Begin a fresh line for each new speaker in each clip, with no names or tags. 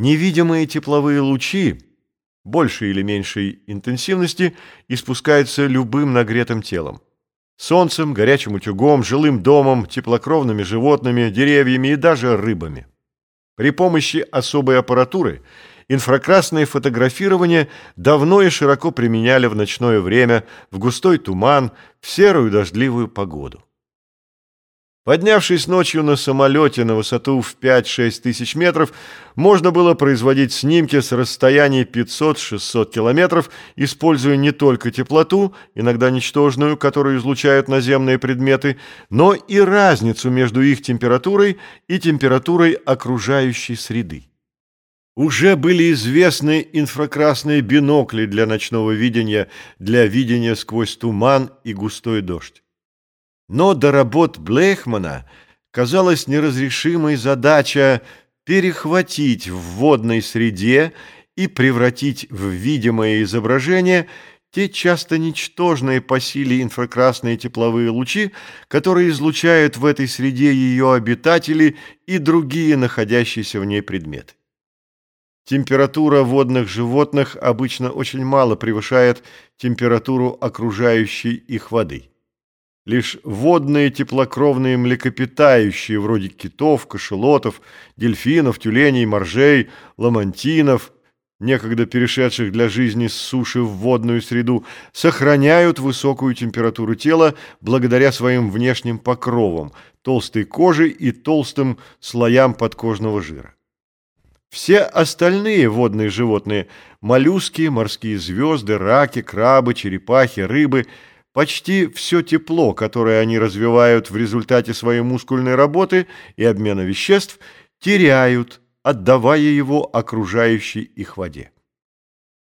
Невидимые тепловые лучи большей или меньшей интенсивности испускаются любым нагретым телом. Солнцем, горячим утюгом, жилым домом, теплокровными животными, деревьями и даже рыбами. При помощи особой аппаратуры инфракрасное фотографирование давно и широко применяли в ночное время, в густой туман, в серую дождливую погоду. Поднявшись ночью на самолете на высоту в 5-6 тысяч метров, можно было производить снимки с расстояния 500-600 километров, используя не только теплоту, иногда ничтожную, которую излучают наземные предметы, но и разницу между их температурой и температурой окружающей среды. Уже были известны инфракрасные бинокли для ночного видения, для видения сквозь туман и густой дождь. Но до работ Блейхмана казалась неразрешимой задача перехватить в водной среде и превратить в видимое изображение те часто ничтожные по силе инфракрасные тепловые лучи, которые излучают в этой среде ее обитатели и другие находящиеся в ней предметы. Температура водных животных обычно очень мало превышает температуру окружающей их воды. Лишь водные теплокровные млекопитающие, вроде китов, кошелотов, дельфинов, тюленей, моржей, ламантинов, некогда перешедших для жизни с суши в водную среду, сохраняют высокую температуру тела благодаря своим внешним покровам, толстой коже и толстым слоям подкожного жира. Все остальные водные животные – моллюски, морские звезды, раки, крабы, черепахи, рыбы – Почти все тепло, которое они развивают в результате своей мускульной работы и обмена веществ, теряют, отдавая его окружающей их воде.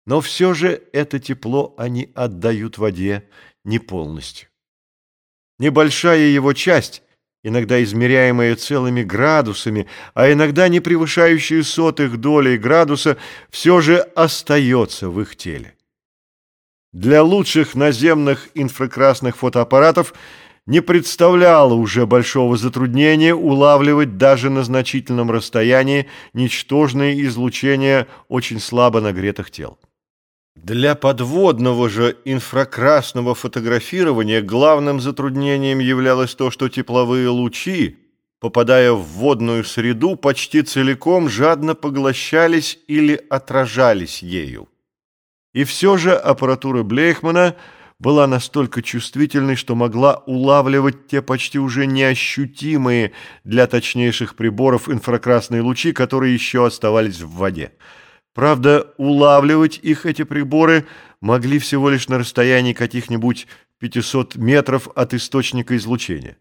Но все же это тепло они отдают воде не полностью. Небольшая его часть, иногда измеряемая целыми градусами, а иногда не превышающая сотых долей градуса, все же остается в их теле. Для лучших наземных инфракрасных фотоаппаратов не представляло уже большого затруднения улавливать даже на значительном расстоянии ничтожные излучения очень слабо нагретых тел. Для подводного же инфракрасного фотографирования главным затруднением являлось то, что тепловые лучи, попадая в водную среду, почти целиком жадно поглощались или отражались ею. И все же аппаратура Блейхмана была настолько чувствительной, что могла улавливать те почти уже неощутимые для точнейших приборов инфракрасные лучи, которые еще оставались в воде. Правда, улавливать их эти приборы могли всего лишь на расстоянии каких-нибудь 500 метров от источника излучения.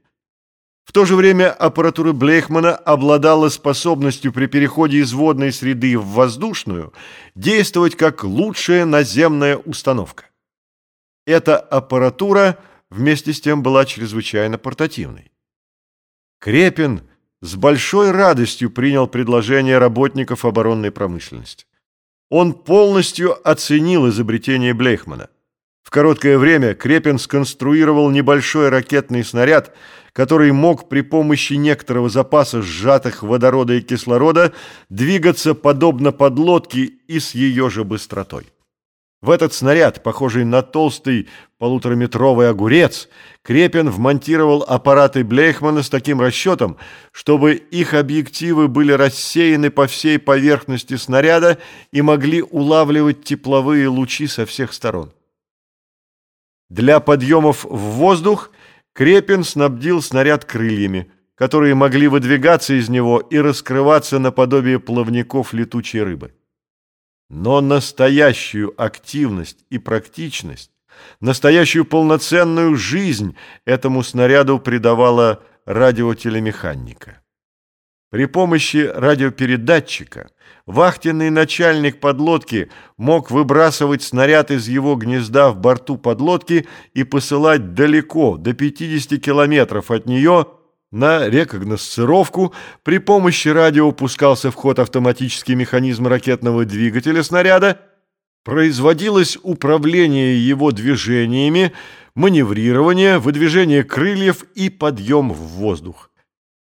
В то же время аппаратура Блейхмана обладала способностью при переходе из водной среды в воздушную действовать как лучшая наземная установка. Эта аппаратура вместе с тем была чрезвычайно портативной. Крепин с большой радостью принял предложение работников оборонной промышленности. Он полностью оценил изобретение Блейхмана. В короткое время Крепин сконструировал небольшой ракетный снаряд, который мог при помощи некоторого запаса сжатых водорода и кислорода двигаться подобно подлодке и с ее же быстротой. В этот снаряд, похожий на толстый полутораметровый огурец, Крепин вмонтировал аппараты Блейхмана с таким расчетом, чтобы их объективы были рассеяны по всей поверхности снаряда и могли улавливать тепловые лучи со всех сторон. Для подъемов в воздух Крепин снабдил снаряд крыльями, которые могли выдвигаться из него и раскрываться наподобие плавников летучей рыбы. Но настоящую активность и практичность, настоящую полноценную жизнь этому снаряду придавала радиотелемеханика. При помощи радиопередатчика вахтенный начальник подлодки мог выбрасывать снаряд из его гнезда в борту подлодки и посылать далеко, до 50 километров от нее, на рекогносцировку. При помощи радио пускался в ход автоматический механизм ракетного двигателя снаряда, производилось управление его движениями, маневрирование, выдвижение крыльев и подъем в воздух.